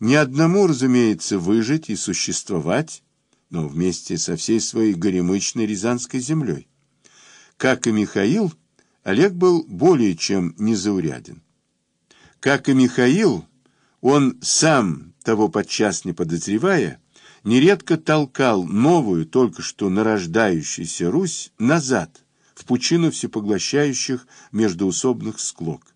ни одному, разумеется, выжить и существовать, но вместе со всей своей горемычной Рязанской землей. Как и Михаил, Олег был более чем незауряден. Как и Михаил, он сам, того подчас не подозревая, нередко толкал новую, только что нарождающуюся Русь назад, в пучину всепоглощающих междуусобных склок.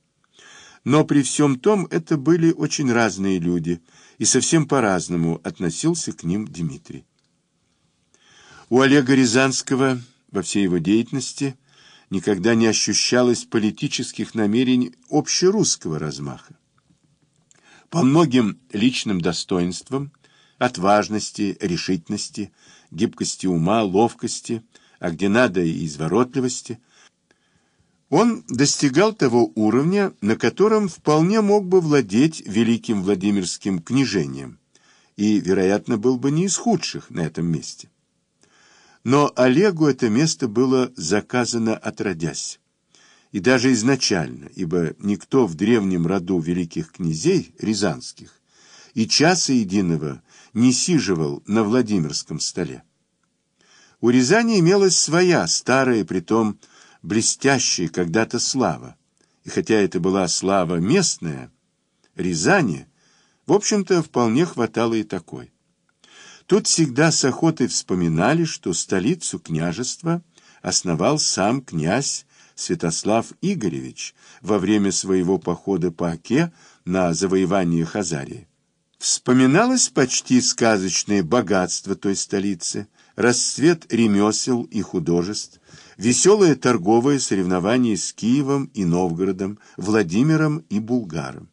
Но при всем том это были очень разные люди, и совсем по-разному относился к ним Дмитрий. У Олега Рязанского во всей его деятельности никогда не ощущалось политических намерений общерусского размаха. По многим личным достоинствам, отважности, решительности, гибкости ума, ловкости, а где надо и изворотливости, он достигал того уровня, на котором вполне мог бы владеть великим Владимирским княжением, и, вероятно, был бы не из худших на этом месте. Но Олегу это место было заказано отродясь. И даже изначально, ибо никто в древнем роду великих князей рязанских и часа единого не сиживал на Владимирском столе. У Рязани имелась своя, старая, притом блестящая когда-то слава. И хотя это была слава местная, Рязани, в общем-то, вполне хватало и такой. Тут всегда с охотой вспоминали, что столицу княжества основал сам князь Святослав Игоревич во время своего похода по Оке на завоевание Хазарии. Вспоминалось почти сказочное богатство той столицы, расцвет ремесел и художеств, веселое торговое соревнование с Киевом и Новгородом, Владимиром и Булгаром.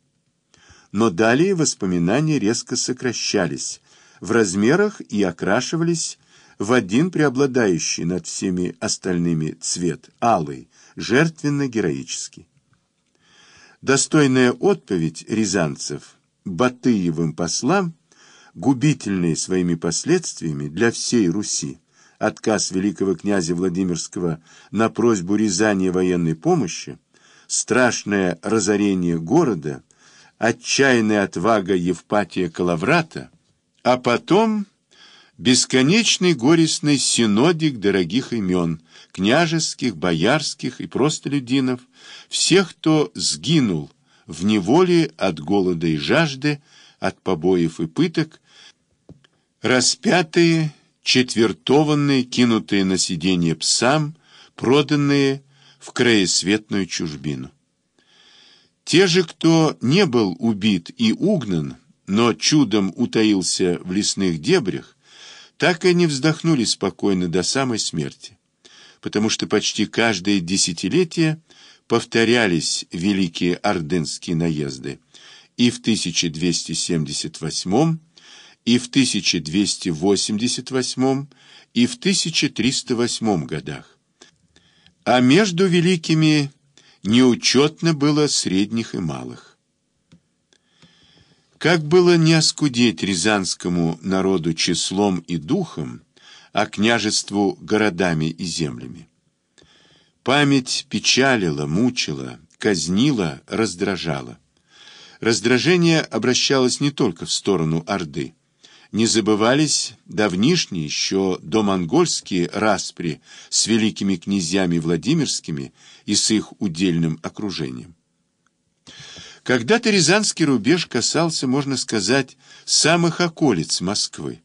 Но далее воспоминания резко сокращались, в размерах и окрашивались в один преобладающий над всеми остальными цвет, алый, жертвенно-героический. Достойная отповедь рязанцев Батыевым послам, губительные своими последствиями для всей Руси, отказ великого князя Владимирского на просьбу Рязани военной помощи, страшное разорение города, отчаянная отвага Евпатия Калаврата, а потом бесконечный горестный синодик дорогих имен, княжеских, боярских и простолюдинов, всех, кто сгинул в неволе от голода и жажды, от побоев и пыток, распятые, четвертованные, кинутые на сиденье псам, проданные в краесветную чужбину. Те же, кто не был убит и угнан, но чудом утаился в лесных дебрях, так и не вздохнули спокойно до самой смерти, потому что почти каждое десятилетие повторялись великие ордынские наезды и в 1278, и в 1288, и в 1308 годах. А между великими неучетно было средних и малых. Как было не оскудеть рязанскому народу числом и духом, а княжеству городами и землями? Память печалила, мучила, казнила, раздражала. Раздражение обращалось не только в сторону Орды. Не забывались давнишние еще домонгольские распри с великими князьями Владимирскими и с их удельным окружением. Когда-то Рязанский рубеж касался, можно сказать, самых околиц Москвы,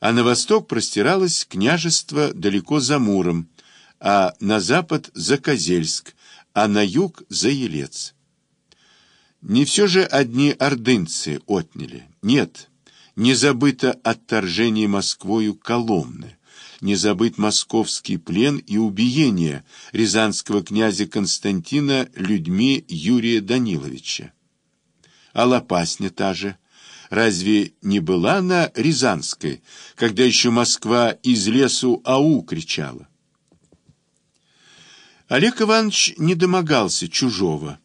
а на восток простиралось княжество далеко за Муром, а на запад за Козельск, а на юг за Елец. Не все же одни ордынцы отняли. Нет, не забыто отторжение Москвою Коломны, не забыт московский плен и убиение рязанского князя Константина людьми Юрия Даниловича. А Лопасня та же. Разве не была она Рязанской, когда еще Москва из лесу «Ау!» кричала? Олег Иванович не домогался чужого,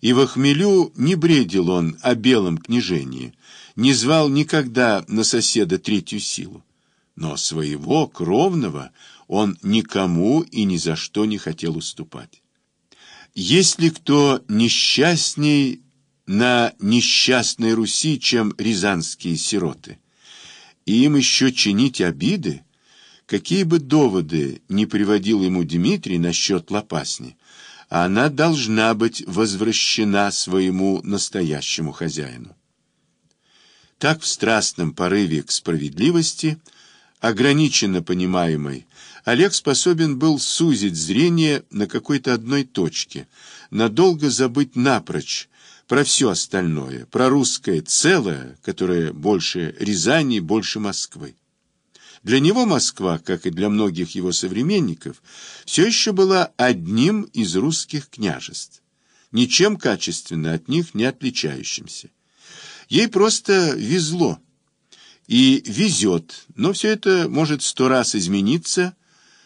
и в хмелю не бредил он о белом княжении, не звал никогда на соседа третью силу но своего кровного он никому и ни за что не хотел уступать. Если кто несчастней на несчастной Руси, чем рязанские сироты. И им еще чинить обиды, какие бы доводы не приводил ему Дмитрий насчет Лопасни, она должна быть возвращена своему настоящему хозяину. Так в страстном порыве к справедливости, ограниченно понимаемой, Олег способен был сузить зрение на какой-то одной точке, надолго забыть напрочь про все остальное, про русское целое, которое больше Рязани, больше Москвы. Для него Москва, как и для многих его современников, все еще была одним из русских княжеств, ничем качественно от них не отличающимся. Ей просто везло. И везет, но все это может сто раз измениться,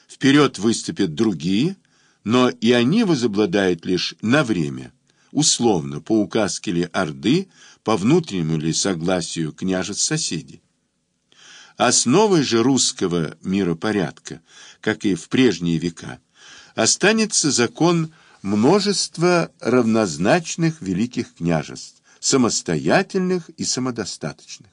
вперед выступят другие, но и они возобладают лишь на время, условно, по указке ли Орды, по внутреннему ли согласию княжеств соседей. Основой же русского миропорядка, как и в прежние века, останется закон множества равнозначных великих княжеств, самостоятельных и самодостаточных.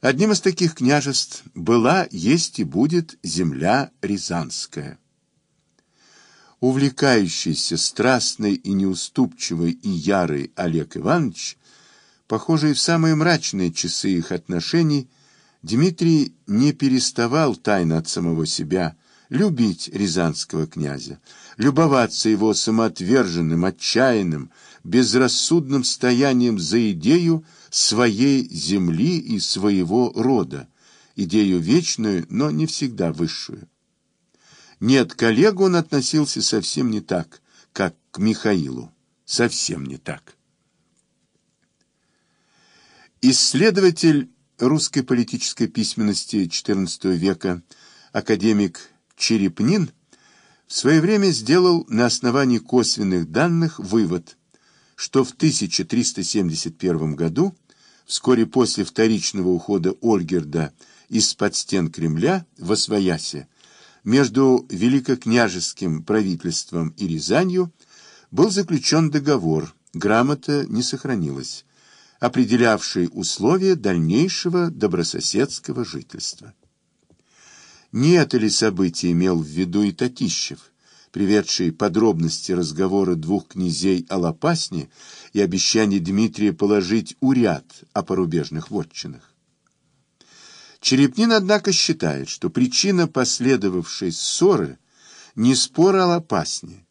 Одним из таких княжеств была, есть и будет земля Рязанская. Увлекающийся, страстный и неуступчивый и ярый Олег Иванович, похожий в самые мрачные часы их отношений, Дмитрий не переставал тайно от самого себя любить рязанского князя, любоваться его самоотверженным, отчаянным, безрассудным стоянием за идею своей земли и своего рода, идею вечную, но не всегда высшую. Нет, к Олегу он относился совсем не так, как к Михаилу. Совсем не так. Исследователь русской политической письменности XIV века академик Черепнин в свое время сделал на основании косвенных данных вывод, что в 1371 году, вскоре после вторичного ухода Ольгерда из-под стен Кремля в Освоясе, между великокняжеским правительством и Рязанью был заключен договор, грамота не сохранилась, определявший условия дальнейшего добрососедского жительства. Не это ли событие имел в виду и Татищев, приведший подробности разговора двух князей о Лопасне и обещание Дмитрия положить уряд о порубежных вотчинах? Черепнин, однако, считает, что причина последовавшей ссоры не спор о Лопасне,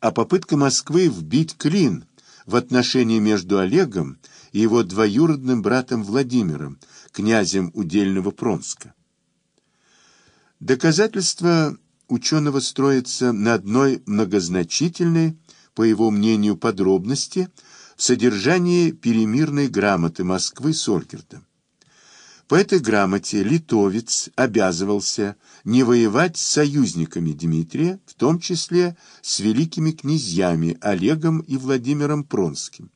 а попытка Москвы вбить клин в отношении между Олегом и его двоюродным братом Владимиром, князем удельного Пронска. Доказательства ученого строятся на одной многозначительной, по его мнению, подробности в содержании перемирной грамоты Москвы с Олькертом. По этой грамоте литовец обязывался не воевать с союзниками Дмитрия, в том числе с великими князьями Олегом и Владимиром Пронским.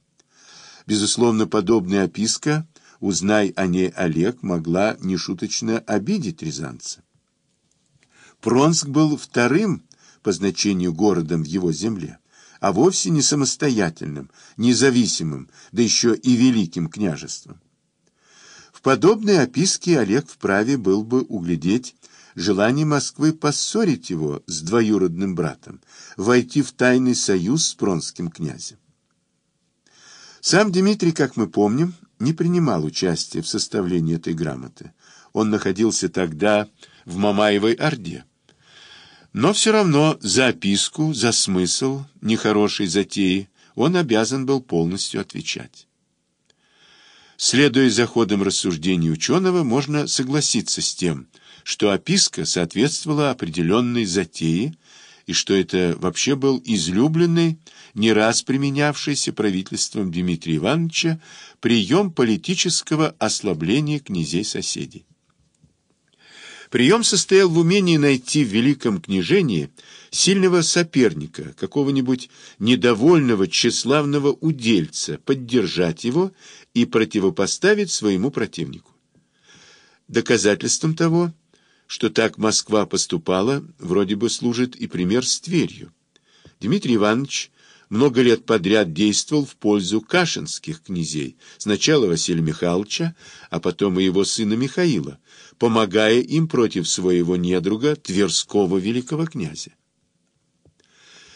Безусловно, подобная описка, узнай о ней Олег, могла нешуточно обидеть рязанца. Пронск был вторым по значению городом в его земле, а вовсе не самостоятельным, независимым, да еще и великим княжеством. В подобной описке Олег вправе был бы углядеть желание Москвы поссорить его с двоюродным братом, войти в тайный союз с пронским князем. Сам Дмитрий, как мы помним, не принимал участия в составлении этой грамоты. Он находился тогда в Мамаевой Орде. Но все равно за описку, за смысл нехорошей затеи он обязан был полностью отвечать. Следуя за ходом рассуждений ученого, можно согласиться с тем, что описка соответствовала определенной затее, и что это вообще был излюбленный, не раз применявшийся правительством Дмитрия Ивановича прием политического ослабления князей-соседей. Прием состоял в умении найти в великом княжении сильного соперника, какого-нибудь недовольного тщеславного удельца, поддержать его и противопоставить своему противнику. Доказательством того, что так Москва поступала, вроде бы служит и пример с Тверью. Дмитрий Иванович много лет подряд действовал в пользу кашинских князей, сначала Василия Михайловича, а потом и его сына Михаила, помогая им против своего недруга Тверского великого князя.